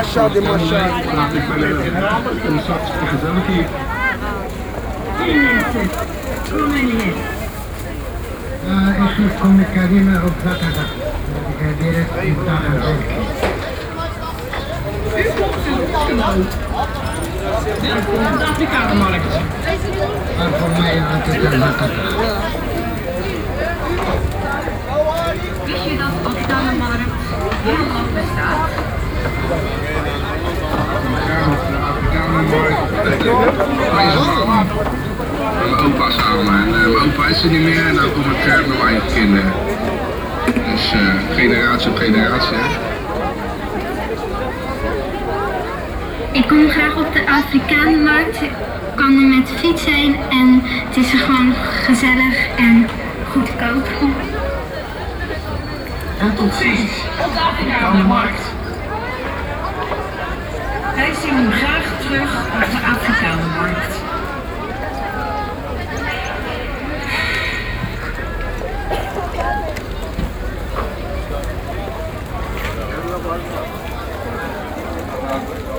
Masha de Masha. Ik ben er om straks gezellig hier. Eso come carina o plata. Direct in Tagen. De Afrikanenmarkt. Maar voor mij altijd een hataka. Wist je dat Afrikanenmarkt heel lang bestaat? Mijn opa samen. En eh, mijn opa is er niet meer en nou kom ik uh, met mijn eigen kinderen. Dus eh, generatie op generatie. Hè. Ik kom graag op de Afrikanenmarkt. Ik kan er met de fiets heen en het is er gewoon gezellig en goedkoop. En tot ziens op de Afrikanenmarkt. Wij zien u graag terug op de Afrikanenmarkt.